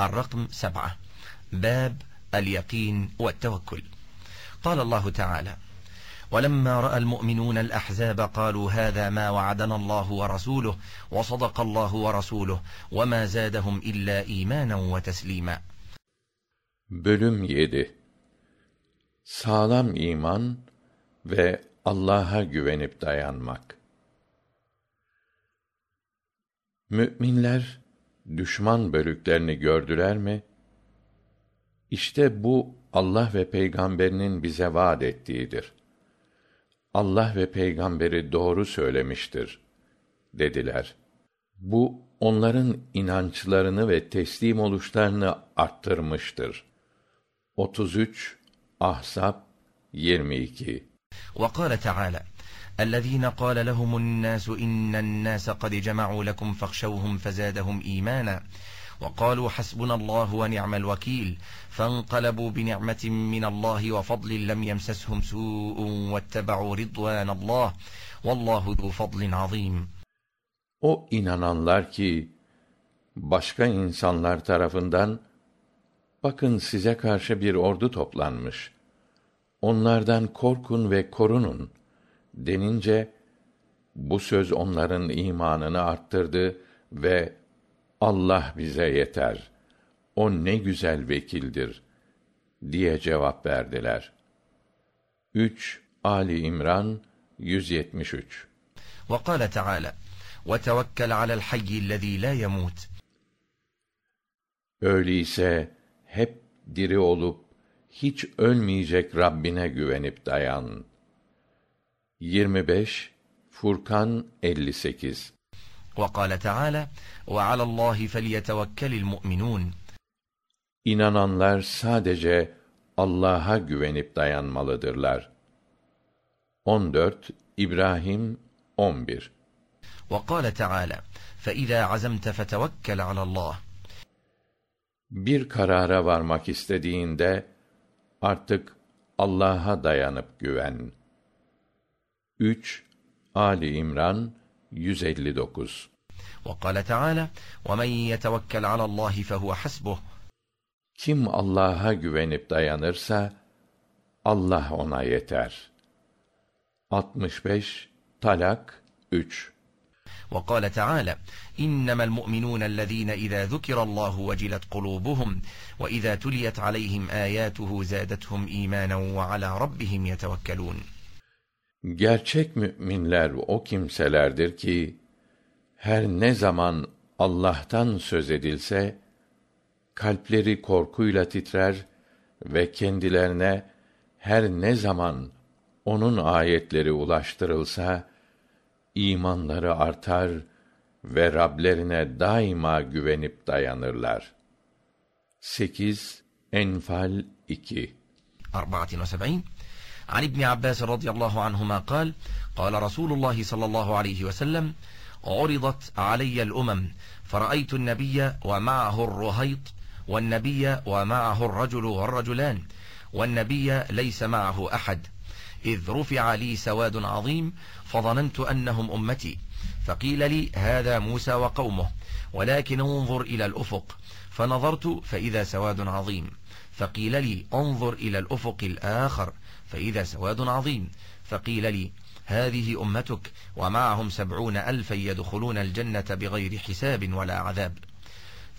الرقم سبعة باب اليقين والتوكل قال الله تعالى ولما رأى المؤمنون الأحزاب قالوا هذا ما وعدنا الله ورسوله وصدق الله ورسوله وما زادهم إلا إيمانا وتسليما Bölüm 7 Sağlam iman ve Allah'a güvenip dayanmak Müminler düşman bölüklerini gördüler mi? İşte bu Allah ve peygamberinin bize vaad ettiğidir. Allah ve peygamberi doğru söylemiştir dediler. Bu onların inançlarını ve teslim oluşlarını arttırmıştır. 33 Ahzab 22 وقال تعالى الذين قال لهم الناس إن الناس قد جمعوا لكم فاخشوهم فزادهم إيمانا وقالوا حسبنا الله ونعم الوكيل فانقلبوا بنعمة من الله وفضل لم يمسسهم سوء واتبعوا رضوان الله والله ذو فضل عظيم O inananlar ki başka insanlar tarafından bakın size karşı bir ordu toplanmış. Onlardan korkun ve korunun denince bu söz onların imanını arttırdı ve allah bize yeter o ne güzel vekildir diye cevap verdiler. Üç ali imran yüzyetmiş ukal teala vtevekkel alelhayyi llezî la yemût. Öyleyse hep diri olup hiç ölmeyecek rabbine güvenip dayan. 25 Furkan 58 وقال تعالى وعلى الله فليتوكل المؤمنون İnananlar sadece Allah'a güvenip dayanmalıdırlar. 14 İbrahim 11 وقال تعالى فإذا عزمت فتوكل على الله Bir karara varmak istediğinde artık Allah'a dayanıp güven. 3 Ali İmran 159 وقال تعالى: "وَمَنْ يَتَوَكَّلْ عَلَى اللّٰهِ فَهُوَ حَسْبُهُ" Kim Allah'a güvenip dayanırsa Allah ona yeter. 65 Talak 3 وقال تعالى إنما المؤمنون الذين إذا ذكر الله وجلت قلوبهم وإذا تليت عليهم آياته زادتهم إيمانا وعلى ربهم يتوكلون Gerçek müminler o kimselerdir ki her ne zaman Allah'tan söz edilse kalpleri korkuyla titrer ve kendilerine her ne zaman onun ayetleri ulaştırılsa imanları artar ve Rablerine daima güvenip dayanırlar. 8 Enfal 2 74 عن ابن عباس رضي الله عنهما قال قال رسول الله صلى الله عليه وسلم عرضت علي الأمم فرأيت النبي ومعه الرهيط والنبي ومعه الرجل والرجلان والنبي ليس معه أحد إذ رفع لي سواد عظيم فظننت أنهم أمتي فقيل لي هذا موسى وقومه ولكن انظر إلى الأفق فنظرت فإذا سواد عظيم فقيل لي انظر إلى الأفق الآخر فإذا سواد عظيم فقيل لي هذه أمتك ومعهم سبعون ألفا يدخلون الجنة بغير حساب ولا عذاب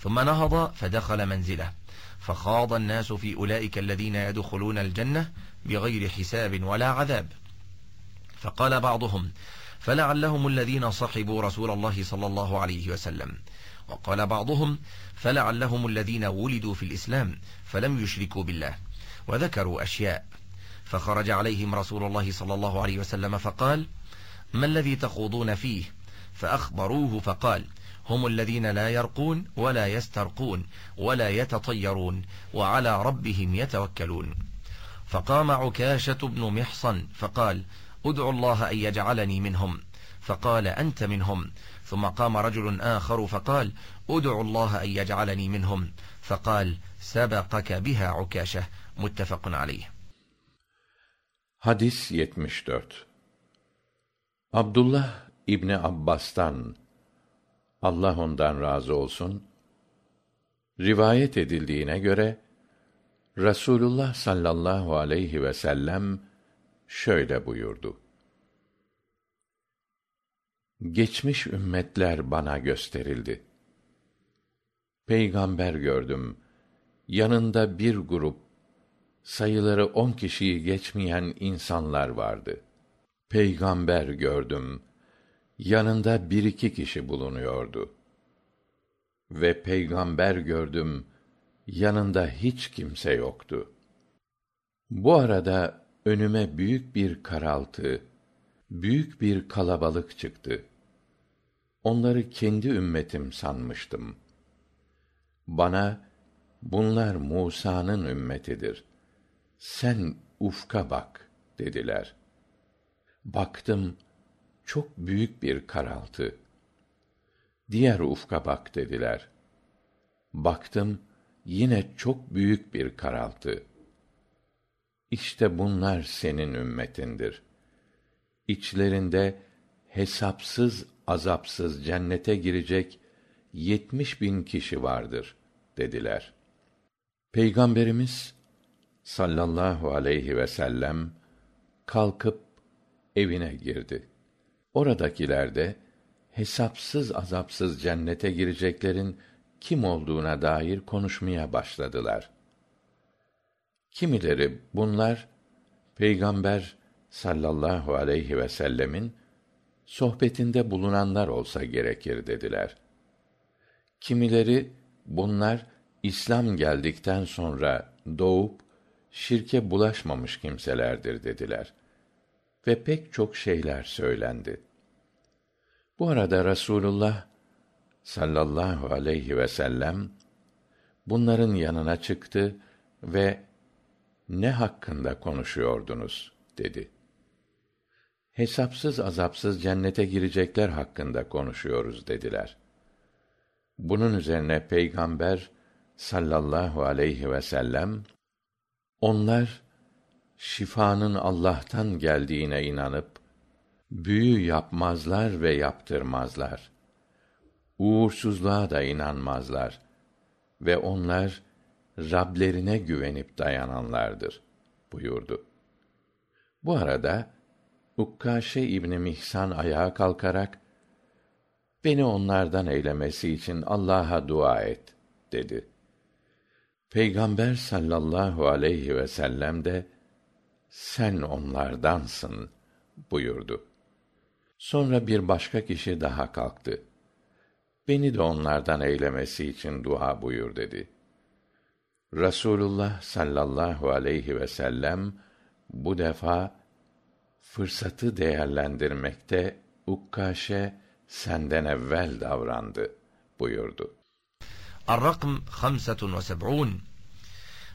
ثم نهض فدخل منزله فخاض الناس في أولئك الذين يدخلون الجنة بغير حساب ولا عذاب فقال بعضهم فلعلهم الذين صحبوا رسول الله صلى الله عليه وسلم وقال بعضهم فلعلهم الذين ولدوا في الإسلام فلم يشركوا بالله وذكروا أشياء فخرج عليهم رسول الله صلى الله عليه وسلم فقال ما الذي تخوضون فيه فأخبروه فقال هم الذين لا يرقون ولا يسترقون ولا يتطيرون وعلى ربهم يتوكلون فقام عكاشة بن محصن فقال ادعوا الله أن يجعلني منهم فقال أنت منهم ثم قام رجل آخر فقال ادعوا الله أن يجعلني منهم فقال سبقك بها عكاشة متفق عليه Hadis 74 Abdullah İbni Abbas'tan Allah ondan razı olsun Rivayet edildiğine göre Rasulullah sallallahu aleyhi ve sellem şöyle buyurdu. Geçmiş ümmetler bana gösterildi. Peygamber gördüm. Yanında bir grup sayıları on kişiyi geçmeyen insanlar vardı. Peygamber gördüm. Yanında bir iki kişi bulunuyordu. Ve peygamber gördüm. Yanında hiç kimse yoktu. Bu arada önüme büyük bir karaltı, büyük bir kalabalık çıktı. Onları kendi ümmetim sanmıştım. Bana bunlar Musa'nın ümmetidir. Sen ufka bak dediler. Baktım çok büyük bir karaltı. Diğer ufka bak dediler. Baktım yine çok büyük bir karaltı. İşte bunlar senin ümmetindir. İçlerinde hesapsız azapsız cennete girecek yetmiş bin kişi vardır dediler. Peygamberimiz sallallahu aleyhi ve sellem kalkıp evine girdi. Oradakiler de hesapsız azapsız cennete gireceklerin kim olduğuna dair konuşmaya başladılar. Kimileri bunlar Peygamber sallallahu aleyhi ve sellemin sohbetinde bulunanlar olsa gerekir dediler. Kimileri bunlar İslam geldikten sonra doğup şirke bulaşmamış kimselerdir dediler. Ve pek çok şeyler söylendi. Bu arada Rasulullah sallallahu aleyhi ve sellem bunların yanına çıktı ve ne hakkında konuşuyordunuz dedi. Hesapsız azapsız cennete girecekler hakkında konuşuyoruz dediler. Bunun üzerine Peygamber sallallahu aleyhi ve sellem onlar şifanın Allah'tan geldiğine inanıp büyü yapmazlar ve yaptırmazlar. Uğursuzluğa da inanmazlar ve onlar Rablerine güvenip dayananlardır buyurdu. Bu arada Ukkaşe İbni Mihsan ayağa kalkarak beni onlardan eylemesi için Allah'a dua et dedi. Peygamber sallallahu aleyhi ve sellem de sen onlardansın buyurdu. Sonra bir başka kişi daha kalktı. Beni de onlardan eylemesi için dua buyur dedi. Rasulullah sallallahu aleyhi ve sellem bu defa fırsatı değerlendirmekte Ukkaşe senden evvel davrandı buyurdu. الرقم خمسة وسبعون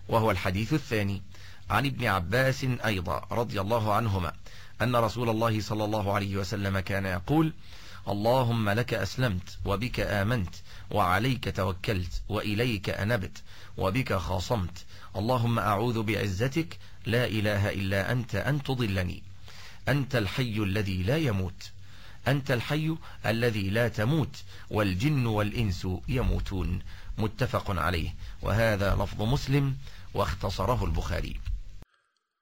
وهو الحديث الثاني عن ابن عباس أيضا رضي الله عنهما أن رسول الله صلى الله عليه وسلم كان يقول اللهم لك أسلمت وبك آمنت وعليك توكلت وإليك أنبت وبك خاصمت اللهم أعوذ بعزتك لا إله إلا أنت أن تضلني أنت الحي الذي لا يموت أنت الحي الذي لا تموت والجن والإنس يموتون متفق عليه وهذا لفظ مسلم واختصره البخاري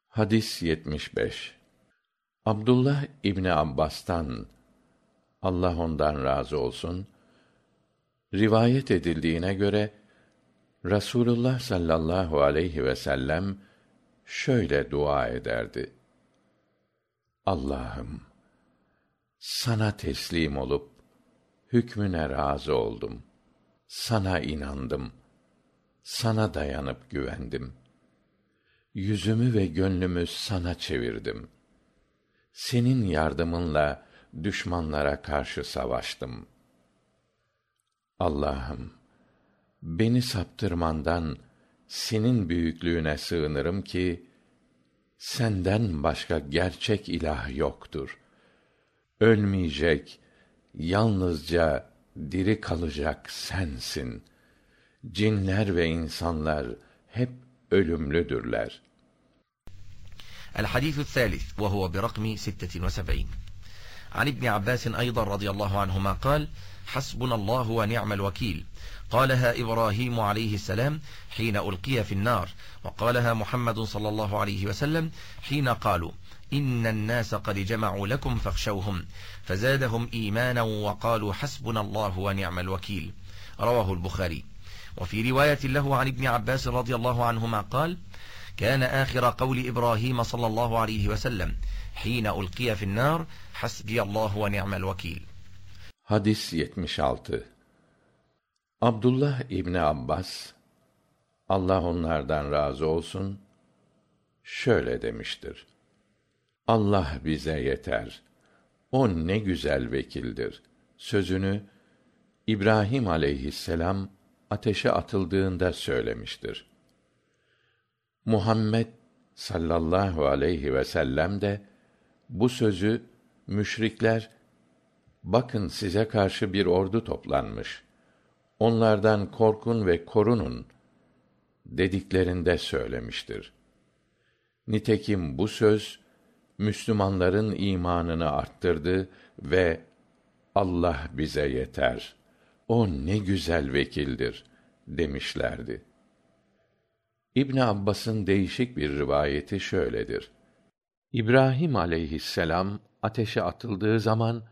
Hadis 75 Abdullah İbni Abbas'tan Allah ondan razı olsun rivayet edildiğine göre Rasulullah sallallahu aleyhi ve sellem şöyle dua ederdi. Allah'ım sana teslim olup hükmüne razı oldum. Sana inandım. Sana dayanıp güvendim. Yüzümü ve gönlümü sana çevirdim. Senin yardımınla düşmanlara karşı savaştım. Allah'ım beni saptırmandan senin büyüklüğüne sığınırım ki senden başka gerçek ilah yoktur ölmeyecek yalnızca diri kalacak sensin cinler ve insanlar hep ölümlüdürler الحديث الثالث وهو برقم ستة وسبعين عن ابن عباس أيضا رضي الله عنهما قال حسبنا الله ونعم الوكيل قالها إبراهيم عليه السلام حين ألقي في النار وقالها محمد صلى الله عليه وسلم حين قالوا إن الناس قد جمعوا لكم فاخشوهم فزادهم إيمانا وقالوا حسبنا الله ونعم الوكيل رواه البخاري وفي رواية له عن ابن عباس رضي الله عنهما قال كان آخر قول إبراهيم صلى الله عليه وسلم حين ألقي في النار حسبي الله ونعم الوكيل vekil. Hadis 76. Abdullah İbni Abbas Allah onlardan razı olsun şöyle demiştir. Allah bize yeter. O ne güzel vekildir. Sözünü İbrahim aleyhisselam ateşe atıldığında söylemiştir. Muhammed sallallahu aleyhi ve sellem de bu sözü müşrikler bakın size karşı bir ordu toplanmış. Onlardan korkun ve korunun dediklerinde söylemiştir. Nitekim bu söz Müslümanların imanını arttırdı ve Allah bize yeter. O ne güzel vekildir demişlerdi. İbn Abbas'ın değişik bir rivayeti şöyledir. İbrahim aleyhisselam ateşe atıldığı zaman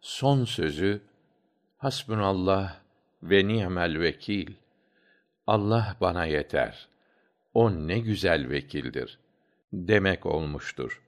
son sözü Hasbunallah ve ni'mel vekil. Allah bana yeter. O ne güzel vekildir demek olmuştur.